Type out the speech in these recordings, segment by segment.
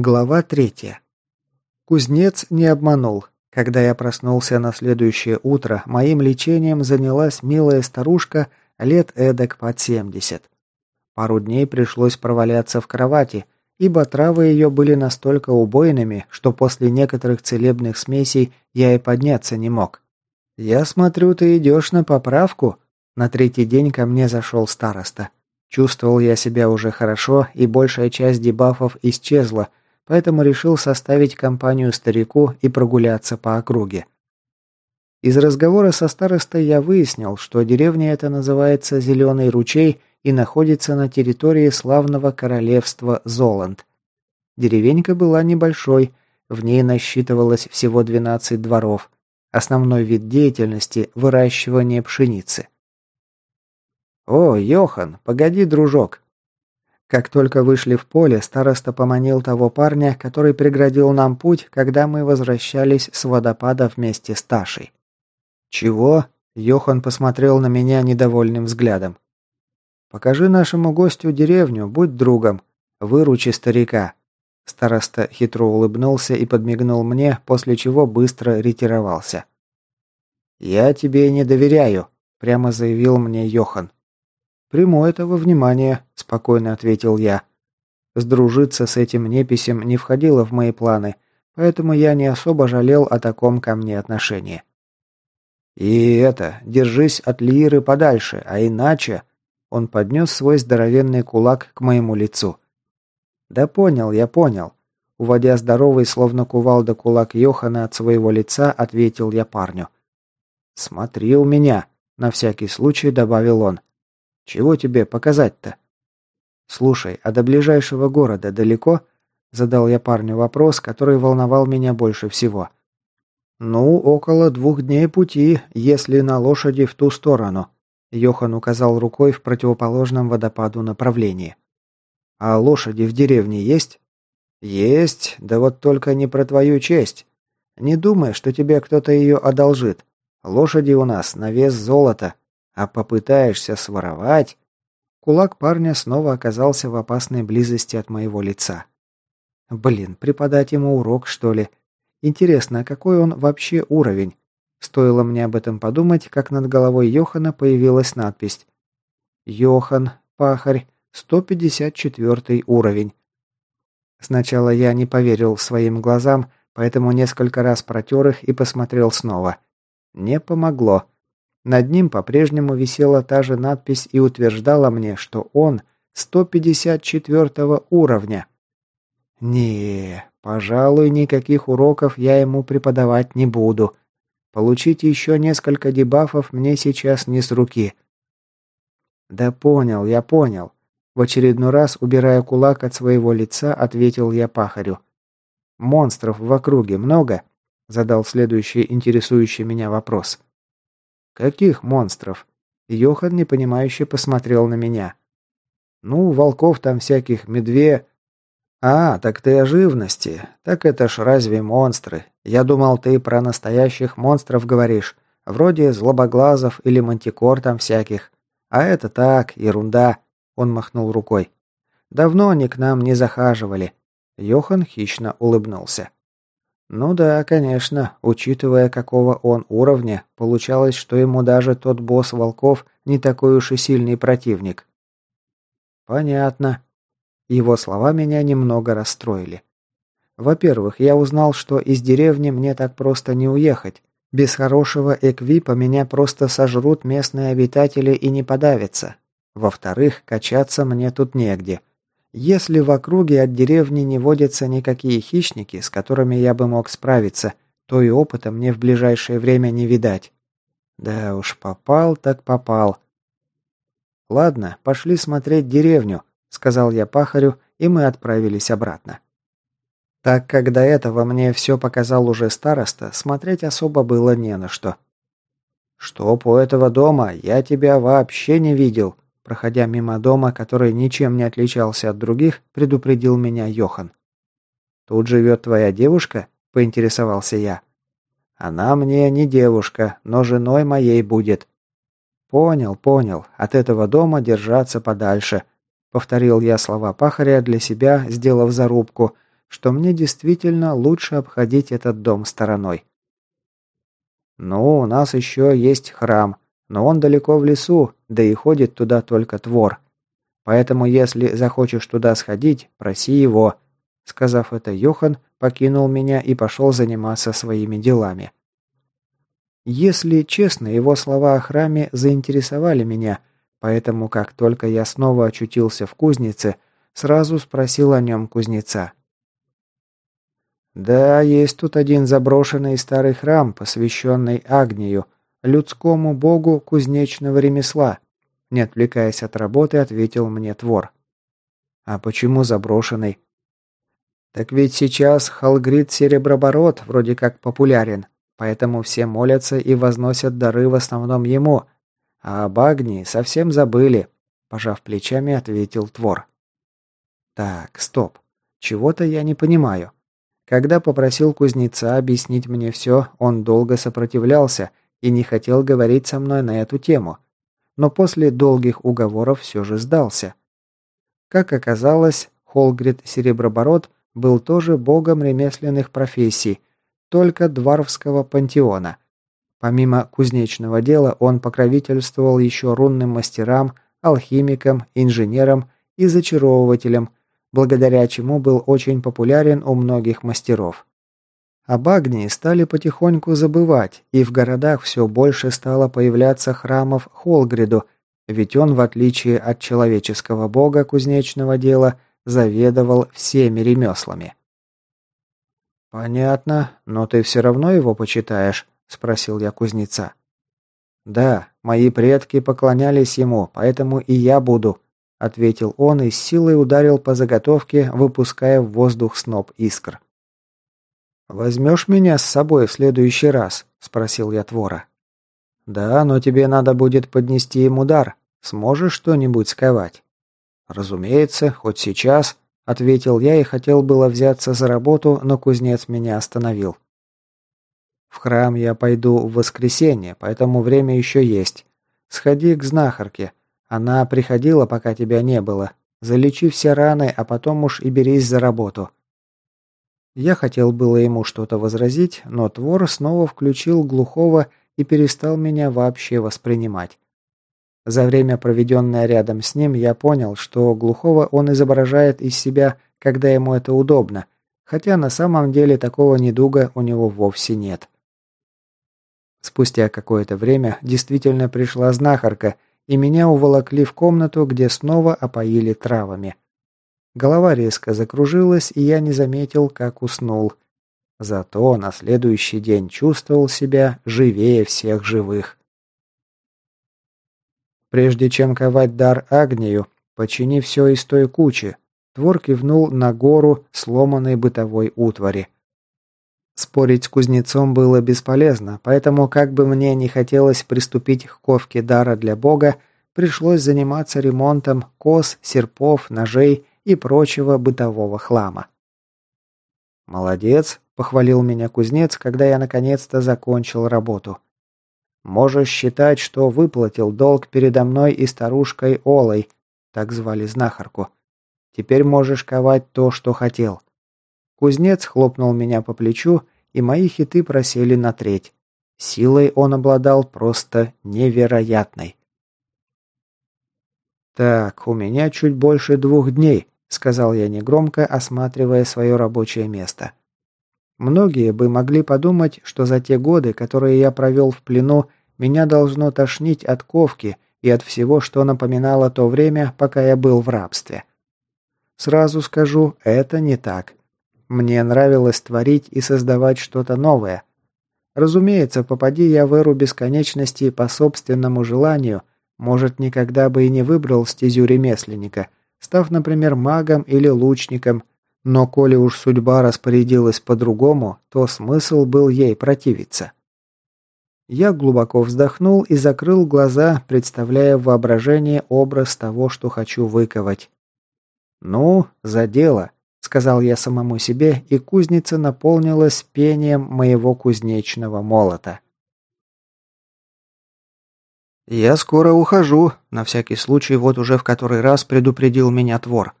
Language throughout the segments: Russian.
Глава третья. Кузнец не обманул. Когда я проснулся на следующее утро, моим лечением занялась милая старушка лет эдак под семьдесят. Пару дней пришлось проваляться в кровати, ибо травы ее были настолько убойными, что после некоторых целебных смесей я и подняться не мог. «Я смотрю, ты идешь на поправку?» На третий день ко мне зашел староста. Чувствовал я себя уже хорошо, и большая часть дебафов исчезла, поэтому решил составить компанию старику и прогуляться по округе. Из разговора со старостой я выяснил, что деревня эта называется Зеленый ручей и находится на территории славного королевства Золанд. Деревенька была небольшой, в ней насчитывалось всего 12 дворов. Основной вид деятельности – выращивание пшеницы. «О, Йохан, погоди, дружок!» Как только вышли в поле, староста поманил того парня, который преградил нам путь, когда мы возвращались с водопада вместе с Ташей. «Чего?» – Йохан посмотрел на меня недовольным взглядом. «Покажи нашему гостю деревню, будь другом. Выручи старика». Староста хитро улыбнулся и подмигнул мне, после чего быстро ретировался. «Я тебе не доверяю», – прямо заявил мне Йохан. «Приму этого внимания», – спокойно ответил я. Сдружиться с этим неписем не входило в мои планы, поэтому я не особо жалел о таком ко мне отношении. «И это, держись от Лиры подальше, а иначе...» Он поднес свой здоровенный кулак к моему лицу. «Да понял, я понял». Уводя здоровый, словно кувалда кулак Йохана от своего лица, ответил я парню. «Смотри у меня», — на всякий случай добавил он. Чего тебе показать-то? Слушай, а до ближайшего города далеко? Задал я парню вопрос, который волновал меня больше всего. Ну, около двух дней пути, если на лошади в ту сторону. Йохан указал рукой в противоположном водопаду направлении. А лошади в деревне есть? Есть, да вот только не про твою честь. Не думай, что тебе кто-то ее одолжит. Лошади у нас на вес золота, а попытаешься своровать...» Кулак парня снова оказался в опасной близости от моего лица. «Блин, преподать ему урок, что ли? Интересно, какой он вообще уровень?» Стоило мне об этом подумать, как над головой Йохана появилась надпись «Йохан, пахарь, 154 уровень». Сначала я не поверил своим глазам, поэтому несколько раз протер их и посмотрел снова. Не помогло. Над ним по-прежнему висела та же надпись и утверждала мне, что он 154 уровня. Не, пожалуй, никаких уроков я ему преподавать не буду. Получить еще несколько дебафов мне сейчас не с руки. Да понял, я понял. В очередной раз, убирая кулак от своего лица, ответил я пахарю. «Монстров в округе много?» Задал следующий интересующий меня вопрос. «Каких монстров?» Йохан непонимающе посмотрел на меня. «Ну, волков там всяких, медве...» «А, так ты о живности. Так это ж разве монстры? Я думал, ты про настоящих монстров говоришь. Вроде злобоглазов или мантикор там всяких. А это так, ерунда», — он махнул рукой. «Давно они к нам не захаживали». Йохан хищно улыбнулся. Ну да, конечно, учитывая какого он уровня, получалось, что ему даже тот босс волков не такой уж и сильный противник. Понятно. Его слова меня немного расстроили. Во-первых, я узнал, что из деревни мне так просто не уехать. Без хорошего эквипа меня просто сожрут местные обитатели и не подавятся. Во-вторых, качаться мне тут негде. Если в округе от деревни не водятся никакие хищники, с которыми я бы мог справиться, то и опыта мне в ближайшее время не видать. Да уж, попал так попал. Ладно, пошли смотреть деревню, сказал я пахарю, и мы отправились обратно. Так как до этого мне все показал уже староста, смотреть особо было не на что. «Чтоб у этого дома я тебя вообще не видел», Проходя мимо дома, который ничем не отличался от других, предупредил меня Йохан. «Тут живет твоя девушка?» – поинтересовался я. «Она мне не девушка, но женой моей будет». «Понял, понял. От этого дома держаться подальше», – повторил я слова пахаря для себя, сделав зарубку, что мне действительно лучше обходить этот дом стороной. «Ну, у нас еще есть храм, но он далеко в лесу, да и ходит туда только твор. Поэтому, если захочешь туда сходить, проси его». Сказав это, Йохан покинул меня и пошел заниматься своими делами. Если честно, его слова о храме заинтересовали меня, поэтому как только я снова очутился в кузнице, сразу спросил о нем кузнеца. «Да, есть тут один заброшенный старый храм, посвященный Агнию, людскому богу кузнечного ремесла», не отвлекаясь от работы, ответил мне Твор. «А почему заброшенный?» «Так ведь сейчас Халгрид Сереброборот вроде как популярен, Поэтому все молятся и возносят дары в основном ему. А об Агнии совсем забыли, пожав плечами, ответил Твор. Так, стоп. Чего-то я не понимаю. Когда попросил кузнеца объяснить мне все, он долго сопротивлялся и не хотел говорить со мной на эту тему. Но после долгих уговоров все же сдался. Как оказалось, Холгрид Сереброборот был тоже богом ремесленных профессий, только Дварвского пантеона. Помимо кузнечного дела, он покровительствовал еще рунным мастерам, алхимикам, инженерам и зачаровывателям, благодаря чему был очень популярен у многих мастеров. Об Агнии стали потихоньку забывать, и в городах все больше стало появляться храмов Холгриду, ведь он, в отличие от человеческого бога кузнечного дела, заведовал всеми ремеслами. «Понятно, но ты все равно его почитаешь?» – спросил я кузнеца. «Да, мои предки поклонялись ему, поэтому и я буду», – ответил он и с силой ударил по заготовке, выпуская в воздух сноп искр. «Возьмешь меня с собой в следующий раз?» – спросил я Твора. «Да, но тебе надо будет поднести им удар. Сможешь что-нибудь сковать?» «Разумеется, хоть сейчас», Ответил я и хотел было взяться за работу, но кузнец меня остановил. В храм я пойду в воскресенье, поэтому время еще есть. Сходи к знахарке. Она приходила, пока тебя не было. Залечи все раны, а потом уж и берись за работу. Я хотел было ему что-то возразить, но Твор снова включил глухого и перестал меня вообще воспринимать. За время, проведенное рядом с ним, я понял, что глухого он изображает из себя, когда ему это удобно, хотя на самом деле такого недуга у него вовсе нет. Спустя какое-то время действительно пришла знахарка, и меня уволокли в комнату, где снова опоили травами. Голова резко закружилась, и я не заметил, как уснул. Зато на следующий день чувствовал себя живее всех живых. Прежде чем ковать дар Агнию, почини все из той кучи. Твор кивнул на гору сломанной бытовой утвари. Спорить с кузнецом было бесполезно, поэтому, как бы мне не хотелось приступить к ковке дара для бога, пришлось заниматься ремонтом кос, серпов, ножей и прочего бытового хлама. «Молодец», — похвалил меня кузнец, когда я наконец-то закончил работу. Можешь считать, что выплатил долг передо мной и старушкой Олой, так звали знахарку. Теперь можешь ковать то, что хотел. Кузнец хлопнул меня по плечу, и мои хиты просели на треть. Силой он обладал просто невероятной. «Так, у меня чуть больше двух дней», — сказал я негромко, осматривая свое рабочее место. Многие бы могли подумать, что за те годы, которые я провел в плену, меня должно тошнить от ковки и от всего, что напоминало то время, пока я был в рабстве. Сразу скажу, это не так. Мне нравилось творить и создавать что-то новое. Разумеется, попади я в эру бесконечности по собственному желанию, может, никогда бы и не выбрал стезю ремесленника, став, например, магом или лучником, но коли уж судьба распорядилась по-другому, то смысл был ей противиться. Я глубоко вздохнул и закрыл глаза, представляя в воображении образ того, что хочу выковать. «Ну, за дело», — сказал я самому себе, и кузница наполнилась пением моего кузнечного молота. «Я скоро ухожу», — на всякий случай вот уже в который раз предупредил меня Твор.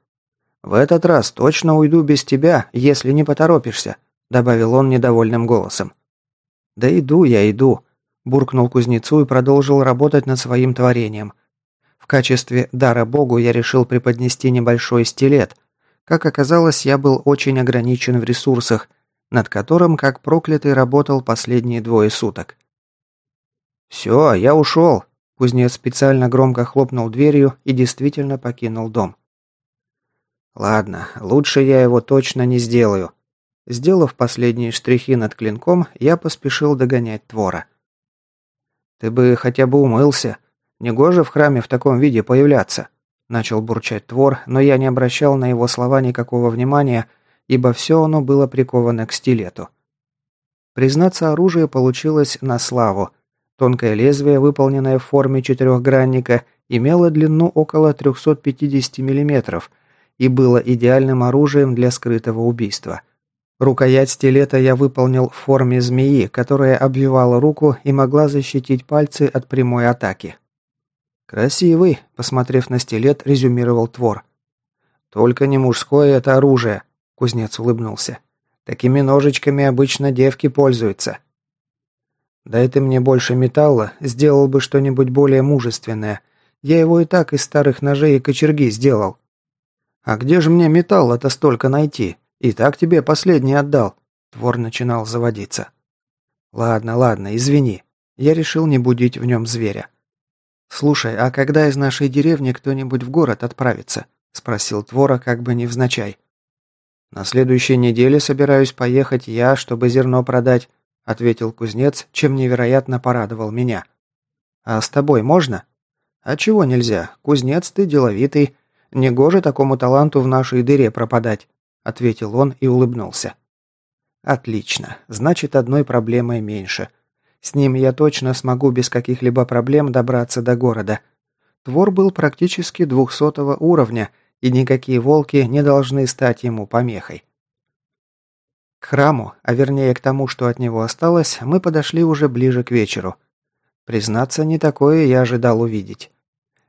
В этот раз точно уйду без тебя, если не поторопишься», – добавил он недовольным голосом. «Да иду я, иду», – буркнул кузнецу и продолжил работать над своим творением. В качестве дара богу я решил преподнести небольшой стилет. Как оказалось, я был очень ограничен в ресурсах, над которым, как проклятый, работал последние двое суток. «Все, я ушел», – кузнец специально громко хлопнул дверью и действительно покинул дом. «Ладно, лучше я его точно не сделаю». Сделав последние штрихи над клинком, я поспешил догонять Твора. «Ты бы хотя бы умылся. Негоже в храме в таком виде появляться», – начал бурчать Твор, но я не обращал на его слова никакого внимания, ибо все оно было приковано к стилету. Признаться, оружие получилось на славу. Тонкое лезвие, выполненное в форме четырехгранника, имело длину около 350 мм и было идеальным оружием для скрытого убийства. Рукоять стилета я выполнил в форме змеи, которая обвивала руку и могла защитить пальцы от прямой атаки. «Красивый», – посмотрев на стилет, резюмировал Твор. «Только не мужское это оружие», Кузнец улыбнулся. «Такими ножичками обычно девки пользуются». «Дай ты мне больше металла, сделал бы что-нибудь более мужественное. Я его и так из старых ножей и кочерги сделал». «А где же мне металла-то столько найти? И так тебе последний отдал». Твор начинал заводиться. «Ладно, ладно, извини. Я решил не будить в нем зверя». «Слушай, а когда из нашей деревни кто-нибудь в город отправится?» – спросил Твора как бы невзначай. «На следующей неделе собираюсь поехать я, чтобы зерно продать», ответил кузнец, чем невероятно порадовал меня. «А с тобой можно?» «А чего нельзя? Кузнец ты деловитый. Негоже такому таланту в нашей дыре пропадать», ответил он и улыбнулся. «Отлично. Значит, одной проблемой меньше. С ним я точно смогу без каких-либо проблем добраться до города. Твор был практически двухсотого уровня – и никакие волки не должны стать ему помехой. К храму, а вернее к тому, что от него осталось, мы подошли уже ближе к вечеру. Признаться, не такое я ожидал увидеть.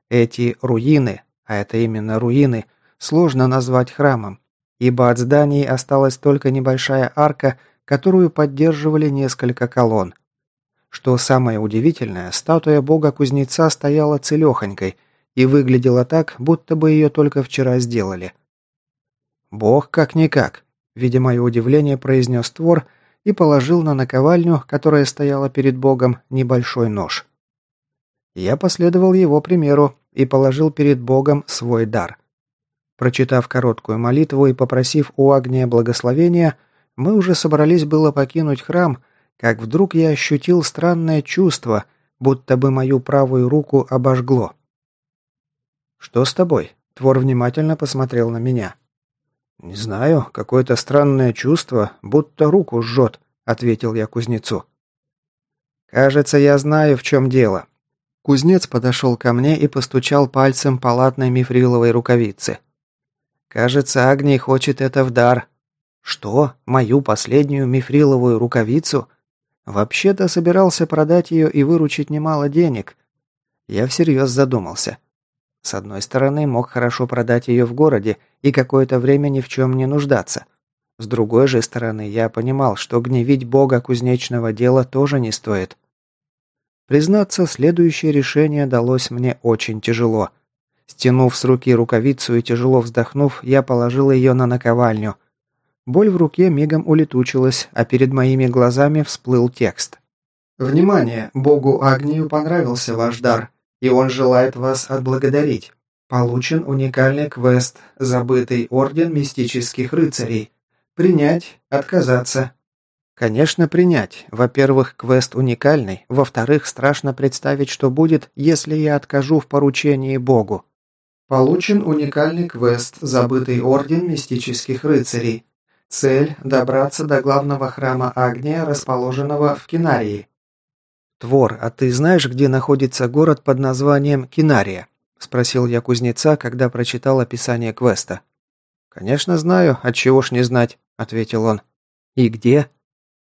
Эти руины, а это именно руины, сложно назвать храмом, ибо от зданий осталась только небольшая арка, которую поддерживали несколько колонн. Что самое удивительное, статуя бога-кузнеца стояла целехонькой – и выглядела так, будто бы ее только вчера сделали. «Бог как-никак», – видя мое удивление, произнес твор и положил на наковальню, которая стояла перед Богом, небольшой нож. Я последовал его примеру и положил перед Богом свой дар. Прочитав короткую молитву и попросив у Агния благословения, мы уже собрались было покинуть храм, как вдруг я ощутил странное чувство, будто бы мою правую руку обожгло. «Что с тобой?» Твор внимательно посмотрел на меня. «Не знаю, какое-то странное чувство, будто руку жжет», — ответил я кузнецу. «Кажется, я знаю, в чем дело». Кузнец подошел ко мне и постучал пальцем по латной мифриловой рукавице. «Кажется, Агний хочет это в дар». «Что? Мою последнюю мифриловую рукавицу?» «Вообще-то собирался продать ее и выручить немало денег». Я всерьез задумался. С одной стороны, мог хорошо продать ее в городе и какое-то время ни в чем не нуждаться. С другой же стороны, я понимал, что гневить бога кузнечного дела тоже не стоит. Признаться, следующее решение далось мне очень тяжело. Стянув с руки рукавицу и тяжело вздохнув, я положил ее на наковальню. Боль в руке мигом улетучилась, а перед моими глазами всплыл текст. «Внимание! Богу Агнию понравился ваш дар и он желает вас отблагодарить. Получен уникальный квест «Забытый орден мистических рыцарей». Принять, отказаться. Конечно, принять. Во-первых, квест уникальный. Во-вторых, страшно представить, что будет, если я откажу в поручении Богу. Получен уникальный квест «Забытый орден мистических рыцарей». Цель – добраться до главного храма Агния, расположенного в Кинарии. «Твор, а ты знаешь, где находится город под названием Кинария?» – спросил я кузнеца, когда прочитал описание квеста. «Конечно знаю, отчего ж не знать», – ответил он. «И где?»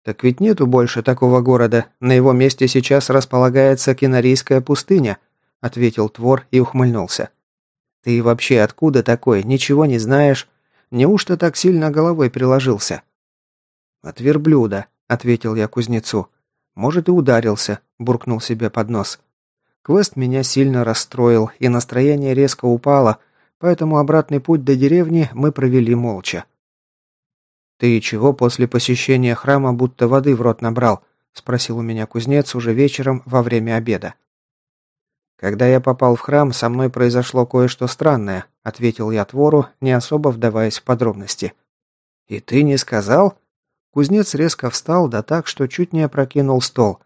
«Так ведь нету больше такого города. На его месте сейчас располагается Кинарийская пустыня», – ответил Твор и ухмыльнулся. Ты вообще откуда такой? Ничего не знаешь? Неужто так сильно головой приложился?» «От верблюда», — ответил я кузнецу. «Может, и ударился», — буркнул себе под нос. Квест меня сильно расстроил, и настроение резко упало, поэтому обратный путь до деревни мы провели молча. «Ты чего после посещения храма будто воды в рот набрал?» – спросил у меня кузнец уже вечером во время обеда. «Когда я попал в храм, со мной произошло кое-что странное», – ответил я Твору, не особо вдаваясь в подробности. «И ты не сказал?» Кузнец резко встал, да так, что чуть не опрокинул стол.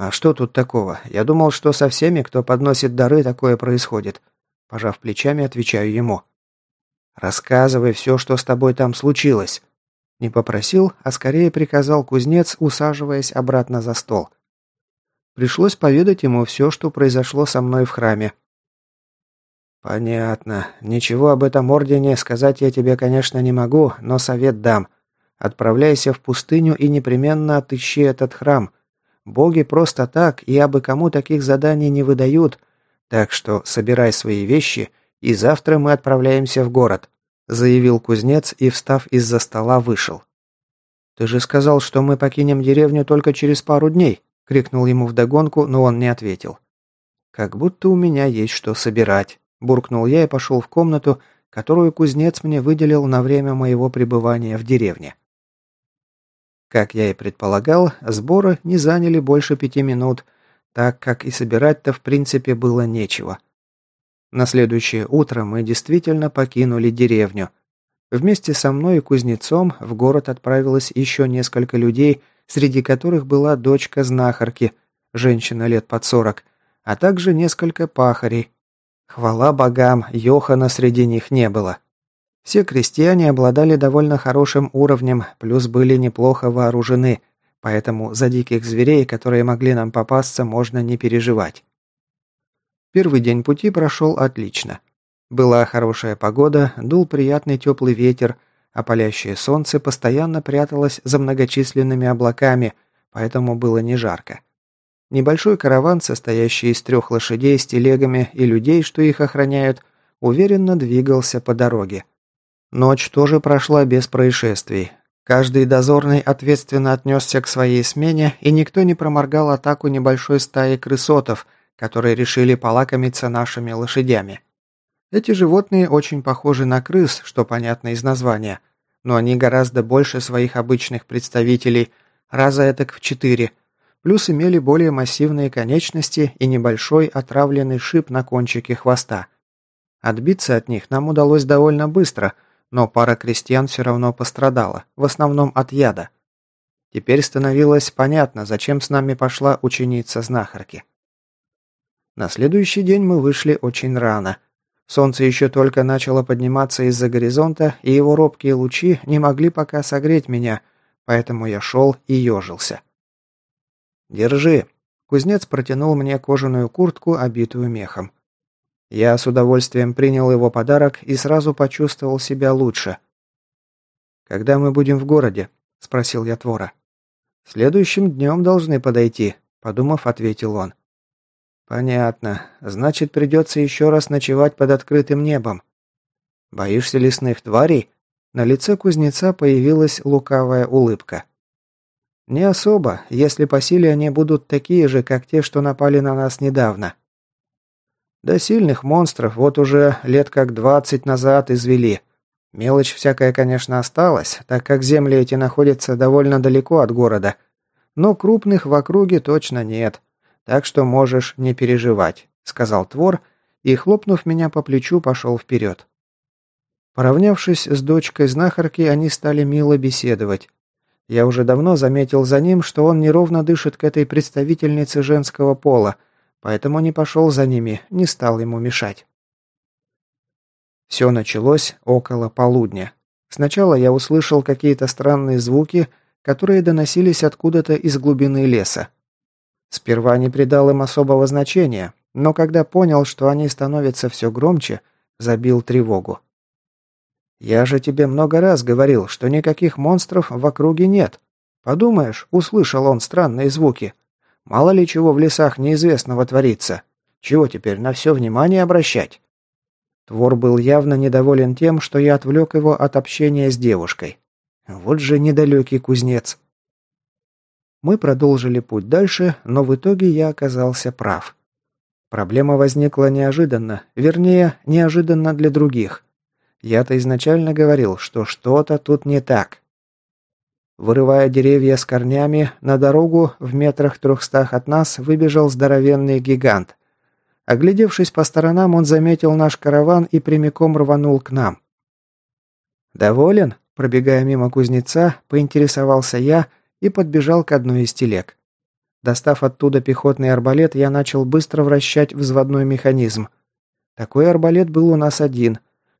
«А что тут такого? Я думал, что со всеми, кто подносит дары, такое происходит». Пожав плечами, отвечаю ему. «Рассказывай все, что с тобой там случилось». Не попросил, а скорее приказал кузнец, усаживаясь обратно за стол. Пришлось поведать ему все, что произошло со мной в храме. «Понятно. Ничего об этом ордене сказать я тебе, конечно, не могу, но совет дам. Отправляйся в пустыню и непременно отыщи этот храм. Боги просто так и абы кому таких заданий не выдают, так что собирай свои вещи, и завтра мы отправляемся в город заявил кузнец и, встав из-за стола, вышел. «Ты же сказал, что мы покинем деревню только через пару дней!» — крикнул ему вдогонку, но он не ответил. «Как будто у меня есть что собирать», — буркнул я и пошел в комнату, которую кузнец мне выделил на время моего пребывания в деревне. Как я и предполагал, сборы не заняли больше пяти минут, так как и собирать-то в принципе было нечего — на следующее утро мы действительно покинули деревню. Вместе со мной и кузнецом в город отправилось еще несколько людей, среди которых была дочка знахарки, женщина лет под сорок, а также несколько пахарей. Хвала богам, Йохана среди них не было. Все крестьяне обладали довольно хорошим уровнем, плюс были неплохо вооружены, поэтому за диких зверей, которые могли нам попасться, можно не переживать. Первый день пути прошел отлично. Была хорошая погода, дул приятный теплый ветер, а палящее солнце постоянно пряталось за многочисленными облаками, поэтому было не жарко. Небольшой караван, состоящий из трех лошадей с телегами и людей, что их охраняют, уверенно двигался по дороге. Ночь тоже прошла без происшествий. Каждый дозорный ответственно отнесся к своей смене, и никто не проморгал атаку небольшой стаи крысотов – которые решили полакомиться нашими лошадями. Эти животные очень похожи на крыс, что понятно из названия, но они гораздо больше своих обычных представителей, раза этак в четыре, плюс имели более массивные конечности и небольшой отравленный шип на кончике хвоста. Отбиться от них нам удалось довольно быстро, но пара крестьян все равно пострадала, в основном от яда. Теперь становилось понятно, зачем с нами пошла ученица знахарки. На следующий день мы вышли очень рано. Солнце еще только начало подниматься из-за горизонта, и его робкие лучи не могли пока согреть меня, поэтому я шел и ежился. «Держи!» Кузнец протянул мне кожаную куртку, обитую мехом. Я с удовольствием принял его подарок и сразу почувствовал себя лучше. «Когда мы будем в городе?» – спросил я Твора. «Следующим днем должны подойти», – подумав, ответил он. «Понятно. Значит, придется еще раз ночевать под открытым небом. Боишься лесных тварей?» На лице кузнеца появилась лукавая улыбка. «Не особо, если по силе они будут такие же, как те, что напали на нас недавно. До сильных монстров вот уже лет как двадцать назад извели. Мелочь всякая, конечно, осталась, так как земли эти находятся довольно далеко от города. Но крупных в округе точно нет. Так что можешь не переживать», — сказал Твор и, хлопнув меня по плечу, пошел вперед. Поравнявшись с дочкой знахарки, они стали мило беседовать. Я уже давно заметил за ним, что он неровно дышит к этой представительнице женского пола, поэтому не пошел за ними, не стал ему мешать. Все началось около полудня. Сначала я услышал какие-то странные звуки, которые доносились откуда-то из глубины леса. Сперва не придал им особого значения, но когда понял, что они становятся все громче, забил тревогу. «Я же тебе много раз говорил, что никаких монстров в округе нет. Подумаешь, услышал он странные звуки. Мало ли чего в лесах неизвестного творится. Чего теперь на все внимание обращать?» Твор был явно недоволен тем, что я отвлек его от общения с девушкой. Вот же недалекий кузнец. Мы продолжили путь дальше, но в итоге я оказался прав. Проблема возникла неожиданно, вернее, неожиданно для других. Я-то изначально говорил, что что-то тут не так. Вырывая деревья с корнями, на дорогу в метрах трехстах от нас выбежал здоровенный гигант. Оглядевшись по сторонам, он заметил наш караван и прямиком рванул к нам. «Доволен?» – пробегая мимо кузнеца, поинтересовался я и подбежал к одной из телег. Достав оттуда пехотный арбалет, я начал быстро вращать взводной механизм. Такой арбалет был у нас один.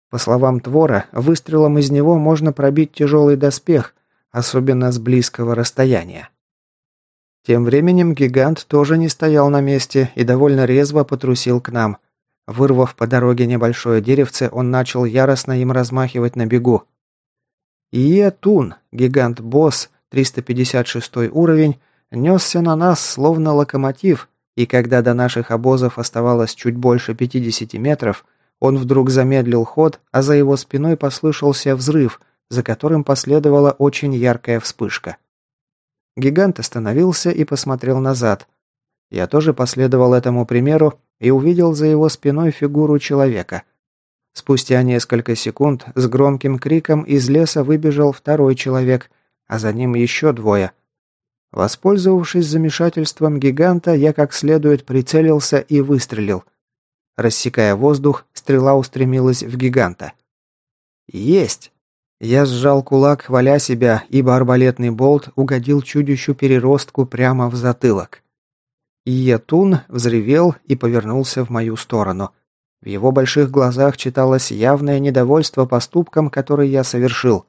По словам Твора, выстрелом из него можно пробить тяжелый доспех, особенно с близкого расстояния. Тем временем гигант тоже не стоял на месте и довольно резво потрусил к нам. Вырвав по дороге небольшое деревце, он начал яростно им размахивать на бегу. Иетун, гигант-босс, 356 уровень, несся на нас словно локомотив, и когда до наших обозов оставалось чуть больше 50 метров, он вдруг замедлил ход, а за его спиной послышался взрыв, за которым последовала очень яркая вспышка. Гигант остановился и посмотрел назад. Я тоже последовал этому примеру и увидел за его спиной фигуру человека. Спустя несколько секунд с громким криком из леса выбежал второй человек, а за ним еще двое – Воспользовавшись замешательством гиганта, я как следует прицелился и выстрелил. Рассекая воздух, стрела устремилась в гиганта. «Есть!» Я сжал кулак, хваля себя, ибо арбалетный болт угодил чудищу-переростку прямо в затылок. Иетун взревел и повернулся в мою сторону. В его больших глазах читалось явное недовольство поступком, который я совершил.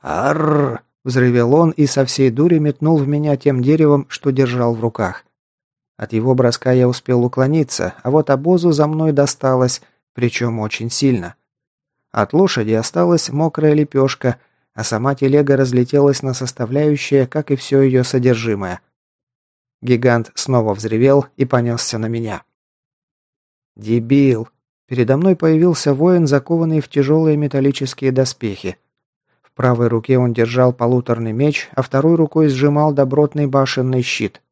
«Арррр!» Взрывел он и со всей дури метнул в меня тем деревом, что держал в руках. От его броска я успел уклониться, а вот обозу за мной досталось, причем очень сильно. От лошади осталась мокрая лепешка, а сама телега разлетелась на составляющие, как и все ее содержимое. Гигант снова взревел и понесся на меня. «Дебил!» Передо мной появился воин, закованный в тяжелые металлические доспехи. В правой руке он держал полуторный меч, а второй рукой сжимал добротный башенный щит.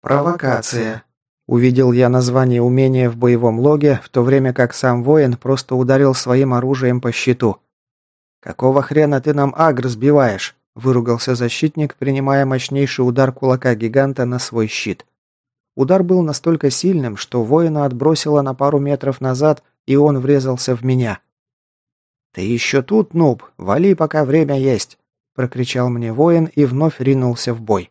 «Провокация», Увидел я название умения в боевом логе, в то время как сам воин просто ударил своим оружием по щиту. «Какого хрена ты нам агр сбиваешь?» – выругался защитник, принимая мощнейший удар кулака гиганта на свой щит. Удар был настолько сильным, что воина отбросило на пару метров назад, и он врезался в меня. «Ты еще тут, нуб? Вали, пока время есть!» – прокричал мне воин и вновь ринулся в бой.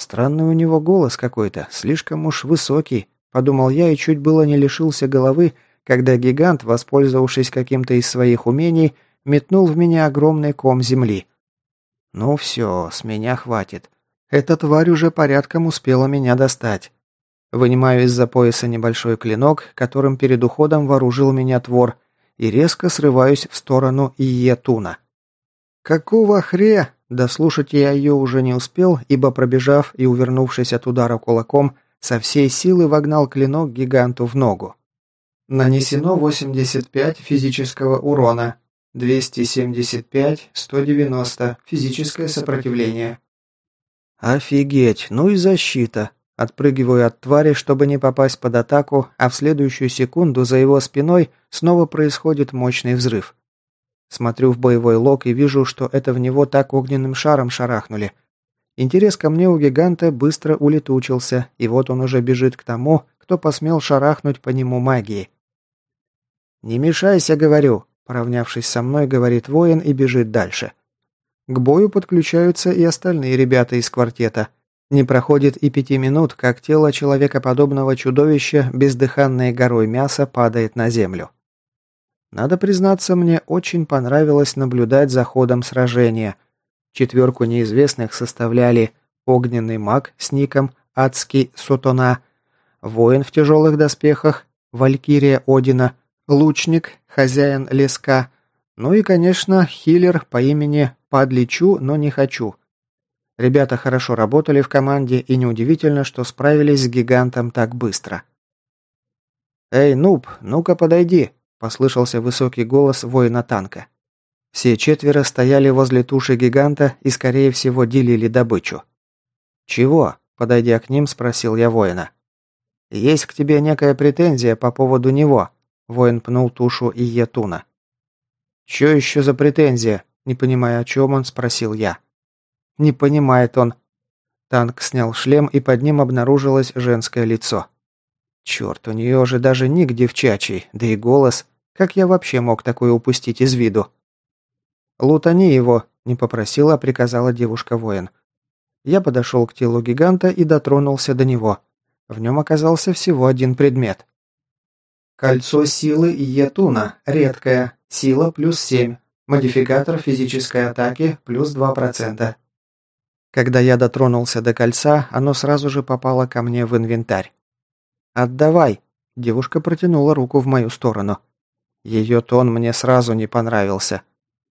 Странный у него голос какой-то, слишком уж высокий, подумал я и чуть было не лишился головы, когда гигант, воспользовавшись каким-то из своих умений, метнул в меня огромный ком земли. Ну все, с меня хватит. Эта тварь уже порядком успела меня достать. Вынимаю из-за пояса небольшой клинок, которым перед уходом вооружил меня твор, и резко срываюсь в сторону Иетуна. «Какого хре?» Дослушать я ее уже не успел, ибо пробежав и увернувшись от удара кулаком, со всей силы вогнал клинок гиганту в ногу. Нанесено 85 физического урона, 275, 190 физическое сопротивление. Офигеть, ну и защита. Отпрыгиваю от твари, чтобы не попасть под атаку, а в следующую секунду за его спиной снова происходит мощный взрыв. Смотрю в боевой лог и вижу, что это в него так огненным шаром шарахнули. Интерес ко мне у гиганта быстро улетучился, и вот он уже бежит к тому, кто посмел шарахнуть по нему магией. «Не мешайся, говорю», – поравнявшись со мной, говорит воин и бежит дальше. К бою подключаются и остальные ребята из квартета – не проходит и пяти минут, как тело человекоподобного чудовища бездыханной горой мяса падает на землю. Надо признаться, мне очень понравилось наблюдать за ходом сражения. Четверку неизвестных составляли огненный маг с ником Адский Сотона, воин в тяжелых доспехах, валькирия Одина, лучник, хозяин леска, ну и, конечно, хиллер по имени Подлечу, но не хочу – Ребята хорошо работали в команде, и неудивительно, что справились с гигантом так быстро. «Эй, нуб, ну-ка подойди!» – послышался высокий голос воина танка. Все четверо стояли возле туши гиганта и, скорее всего, делили добычу. «Чего?» – подойдя к ним, спросил я воина. «Есть к тебе некая претензия по поводу него», – воин пнул тушу Иетуна. «Чё еще за претензия?» – не понимая, о чем он, спросил я. «Не понимает он». Танк снял шлем, и под ним обнаружилось женское лицо. Черт, у нее же даже ник девчачий, да и голос. Как я вообще мог такое упустить из виду? «Лутани его», – не попросила, а приказала девушка-воин. Я подошел к телу гиганта и дотронулся до него. В нем оказался всего один предмет. Кольцо силы Йетуна, редкое, сила плюс 7, модификатор физической атаки плюс 2%. Когда я дотронулся до кольца, оно сразу же попало ко мне в инвентарь. «Отдавай!» – девушка протянула руку в мою сторону. Ее тон мне сразу не понравился.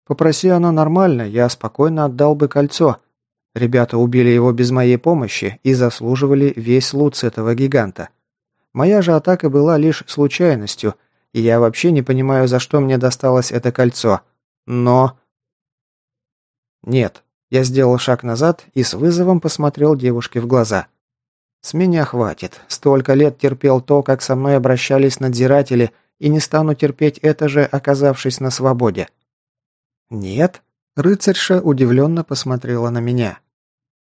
Попроси она нормально, я спокойно отдал бы кольцо, Ребята убили его без моей помощи и заслуживали весь лут с этого гиганта. Моя же атака была лишь случайностью, и я вообще не понимаю, за что мне досталось это кольцо. Но... Нет. Я сделал шаг назад и с вызовом посмотрел девушке в глаза. С меня хватит. Столько лет терпел то, как со мной обращались надзиратели, и не стану терпеть это же, оказавшись на свободе. Нет? Рыцарьша удивленно посмотрела на меня.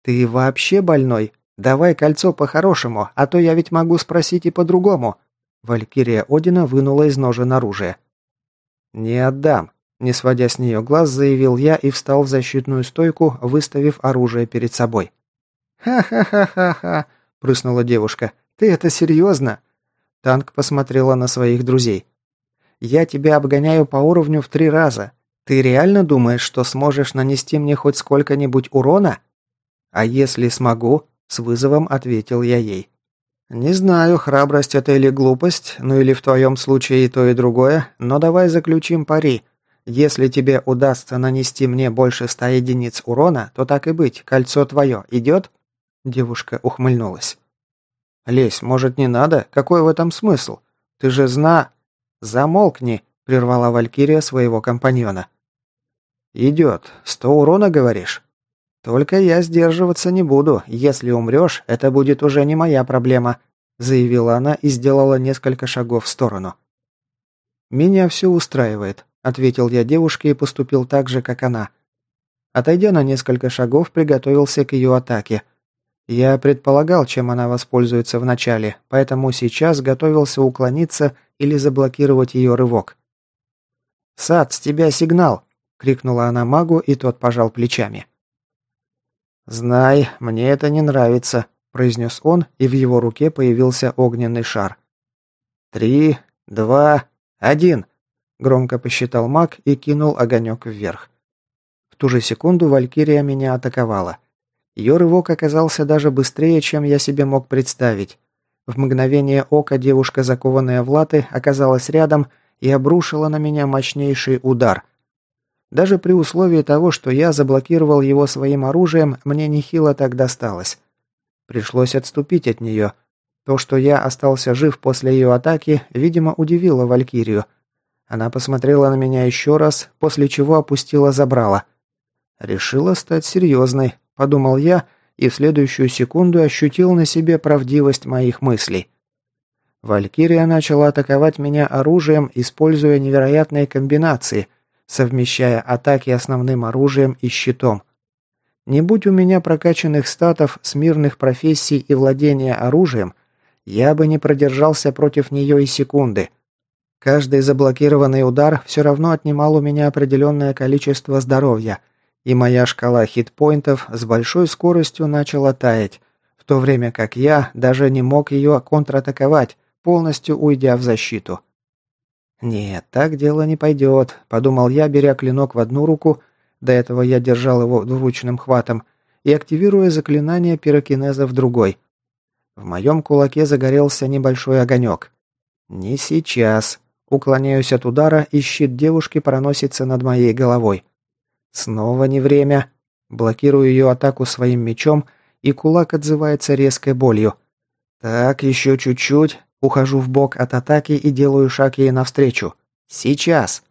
«Ты вообще больной? Давай кольцо по-хорошему, а то я ведь могу спросить и по-другому». Валькирия Одина вынула из ножен оружие. «Не отдам», – не сводя с нее глаз, заявил я и встал в защитную стойку, выставив оружие перед собой. «Ха-ха-ха-ха-ха», – прыснула девушка. «Ты это серьезно?» Танк посмотрела на своих друзей. «Я тебя обгоняю по уровню в три раза. Ты реально думаешь, что сможешь нанести мне хоть сколько-нибудь урона?» «А если смогу?» – с вызовом ответил я ей. «Не знаю, храбрость это или глупость, ну или в твоем случае и то, и другое, но давай заключим пари. Если тебе удастся нанести мне больше ста единиц урона, то так и быть, кольцо твое идет?» Девушка ухмыльнулась. «Лесь, может, не надо? Какой в этом смысл? Ты же зна...» «Замолкни!» – прервала Валькирия своего компаньона. «Идет. Сто урона, говоришь?» «Только я сдерживаться не буду. Если умрешь, это будет уже не моя проблема», заявила она и сделала несколько шагов в сторону. «Меня все устраивает», — ответил я девушке и поступил так же, как она. Отойдя на несколько шагов, приготовился к ее атаке. Я предполагал, чем она воспользуется вначале, поэтому сейчас готовился уклониться или заблокировать ее рывок. «Сад, с тебя сигнал!» — крикнула она магу, и тот пожал плечами. «Знай, мне это не нравится», – произнес он, и в его руке появился огненный шар. «Три, два, один», – громко посчитал маг и кинул огонек вверх. В ту же секунду Валькирия меня атаковала. Ее рывок оказался даже быстрее, чем я себе мог представить. В мгновение ока девушка, закованная в латы, оказалась рядом и обрушила на меня мощнейший удар – даже при условии того, что я заблокировал его своим оружием, мне нехило так досталось. Пришлось отступить от нее. То, что я остался жив после ее атаки, видимо, удивило Валькирию. Она посмотрела на меня еще раз, после чего опустила забрала. «Решила стать серьезной», – подумал я, и в следующую секунду ощутил на себе правдивость моих мыслей. Валькирия начала атаковать меня оружием, используя невероятные комбинации – совмещая атаки основным оружием и щитом. Не будь у меня прокачанных статов, смирных профессий и владения оружием, я бы не продержался против нее и секунды. Каждый заблокированный удар все равно отнимал у меня определенное количество здоровья, и моя шкала хитпоинтов с большой скоростью начала таять, в то время как я даже не мог ее контратаковать, полностью уйдя в защиту. «Нет, так дело не пойдет», – подумал я, беря клинок в одну руку, до этого я держал его двуручным хватом, и активируя заклинание пирокинеза в другой. В моем кулаке загорелся небольшой огонек. «Не сейчас». Уклоняюсь от удара, и щит девушки проносится над моей головой. Снова не время. Блокирую ее атаку своим мечом, и кулак отзывается резкой болью. Так, еще чуть-чуть. Ухожу в бок от атаки и делаю шаг ей навстречу. Сейчас!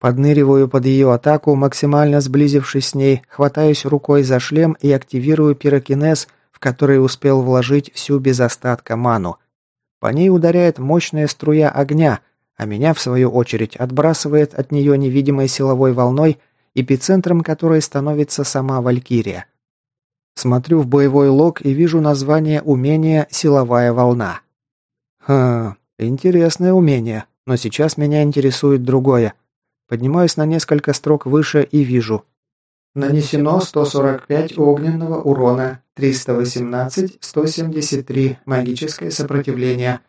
Подныриваю под ее атаку, максимально сблизившись с ней, хватаюсь рукой за шлем и активирую пирокинез, в который успел вложить всю без остатка ману. По ней ударяет мощная струя огня, а меня, в свою очередь, отбрасывает от нее невидимой силовой волной, эпицентром которой становится сама Валькирия. Смотрю в боевой лог и вижу название умения «Силовая волна». Хм, интересное умение, но сейчас меня интересует другое. Поднимаюсь на несколько строк выше и вижу. Нанесено 145 огненного урона, 318, 173 магическое сопротивление.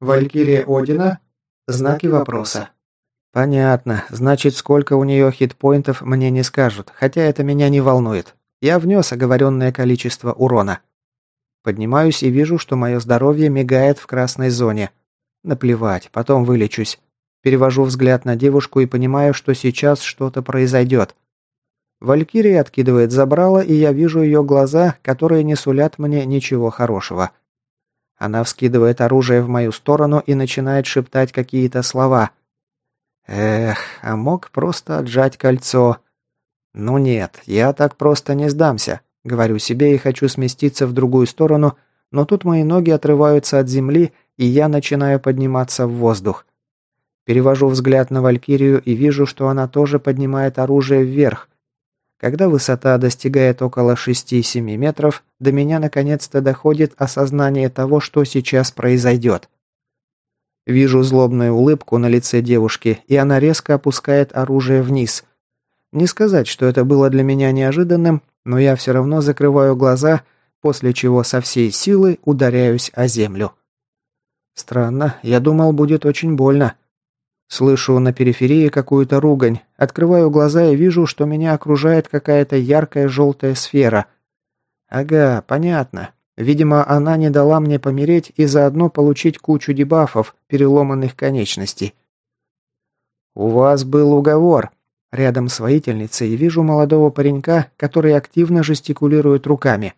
Валькирия Одина. Знаки вопроса. Понятно. Значит, сколько у нее хитпоинтов мне не скажут, хотя это меня не волнует. Я внес оговоренное количество урона. Поднимаюсь и вижу, что мое здоровье мигает в красной зоне. Наплевать, потом вылечусь. Перевожу взгляд на девушку и понимаю, что сейчас что-то произойдет. Валькирия откидывает забрало, и я вижу ее глаза, которые не сулят мне ничего хорошего. Она вскидывает оружие в мою сторону и начинает шептать какие-то слова. Эх, а мог просто отжать кольцо. Ну нет, я так просто не сдамся. Говорю себе и хочу сместиться в другую сторону, но тут мои ноги отрываются от земли, и я начинаю подниматься в воздух. Перевожу взгляд на Валькирию и вижу, что она тоже поднимает оружие вверх. Когда высота достигает около 6-7 метров, до меня наконец-то доходит осознание того, что сейчас произойдет. Вижу злобную улыбку на лице девушки, и она резко опускает оружие вниз. Не сказать, что это было для меня неожиданным, но я все равно закрываю глаза, после чего со всей силы ударяюсь о землю. Странно, я думал, будет очень больно. Слышу на периферии какую-то ругань, открываю глаза и вижу, что меня окружает какая-то яркая желтая сфера. Ага, понятно. Видимо, она не дала мне помереть и заодно получить кучу дебафов, переломанных конечностей. «У вас был уговор», Рядом с воительницей вижу молодого паренька, который активно жестикулирует руками.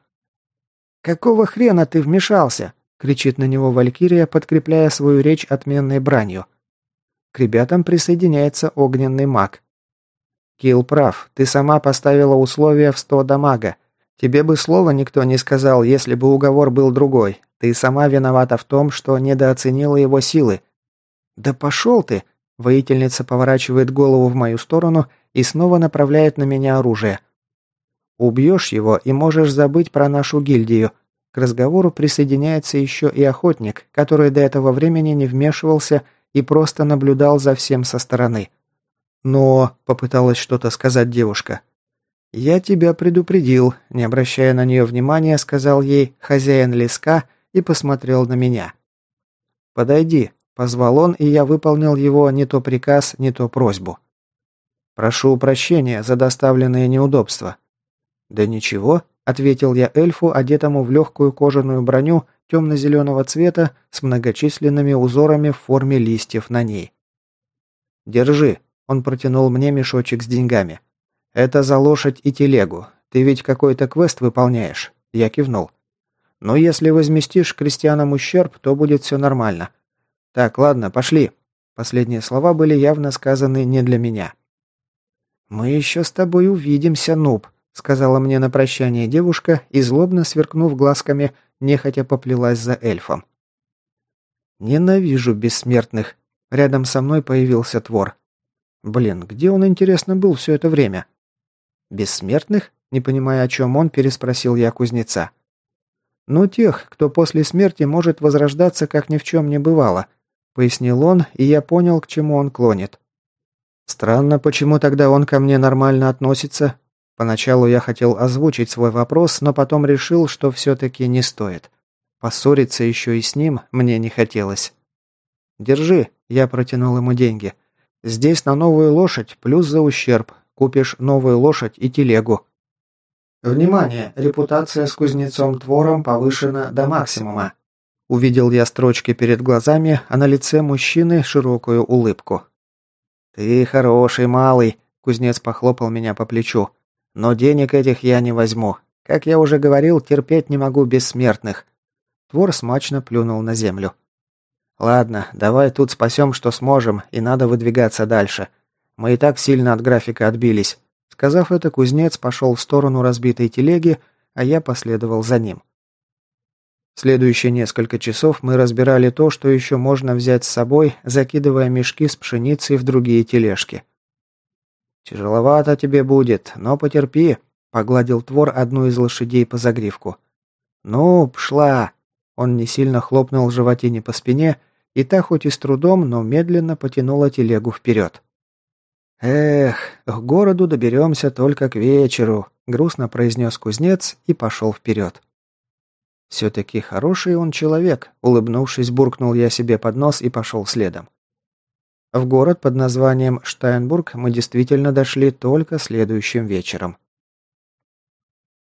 «Какого хрена ты вмешался?» – кричит на него Валькирия, подкрепляя свою речь отменной бранью. К ребятам присоединяется огненный маг. «Килл прав, ты сама поставила условия в сто дамага. Тебе бы слова никто не сказал, если бы уговор был другой. Ты сама виновата в том, что недооценила его силы». «Да пошел ты!» Воительница поворачивает голову в мою сторону и снова направляет на меня оружие. «Убьешь его и можешь забыть про нашу гильдию». К разговору присоединяется еще и охотник, который до этого времени не вмешивался и просто наблюдал за всем со стороны. «Но...» – попыталась что-то сказать девушка. «Я тебя предупредил», – не обращая на нее внимания, сказал ей хозяин леска и посмотрел на меня. «Подойди», Позвал он, и я выполнил его не то приказ, не то просьбу. «Прошу прощения за доставленные неудобства». «Да ничего», — ответил я эльфу, одетому в легкую кожаную броню темно-зеленого цвета с многочисленными узорами в форме листьев на ней. «Держи», — он протянул мне мешочек с деньгами. «Это за лошадь и телегу. Ты ведь какой-то квест выполняешь?» Я кивнул. «Но если возместишь крестьянам ущерб, то будет все нормально. «Так, ладно, пошли». Последние слова были явно сказаны не для меня. «Мы еще с тобой увидимся, нуб», — сказала мне на прощание девушка и, злобно сверкнув глазками, нехотя поплелась за эльфом. «Ненавижу бессмертных». Рядом со мной появился Твор. «Блин, где он, интересно, был все это время?» «Бессмертных?» Не понимая, о чем он, переспросил я кузнеца. «Ну, тех, кто после смерти может возрождаться, как ни в чем не бывало», пояснил он, и я понял, к чему он клонит. Странно, почему тогда он ко мне нормально относится? Поначалу я хотел озвучить свой вопрос, но потом решил, что все-таки не стоит. Поссориться еще и с ним мне не хотелось. «Держи», – я протянул ему деньги. «Здесь на новую лошадь плюс за ущерб. Купишь новую лошадь и телегу». Внимание! Репутация с кузнецом Твором повышена до максимума. Увидел я строчки перед глазами, а на лице мужчины широкую улыбку. «Ты хороший малый», — кузнец похлопал меня по плечу. «Но денег этих я не возьму. Как я уже говорил, терпеть не могу бессмертных». Твор смачно плюнул на землю. Ладно, давай тут спасем, что сможем, и надо выдвигаться дальше. Мы и так сильно от графика отбились». Сказав это, кузнец пошел в сторону разбитой телеги, а я последовал за ним. Следующие несколько часов мы разбирали то, что еще можно взять с собой, закидывая мешки с пшеницей в другие тележки. «Тяжеловато тебе будет, но потерпи», — погладил Твор одну из лошадей по загривку. «Ну, пшла!» Он не сильно хлопнул животине по спине, и та хоть и с трудом, но медленно потянула телегу вперед. «Эх, к городу доберемся только к вечеру», — грустно произнес кузнец и пошел вперед. «Все-таки хороший он человек», — улыбнувшись, буркнул я себе под нос и пошел следом. В город под названием Штайнбург мы действительно дошли только следующим вечером.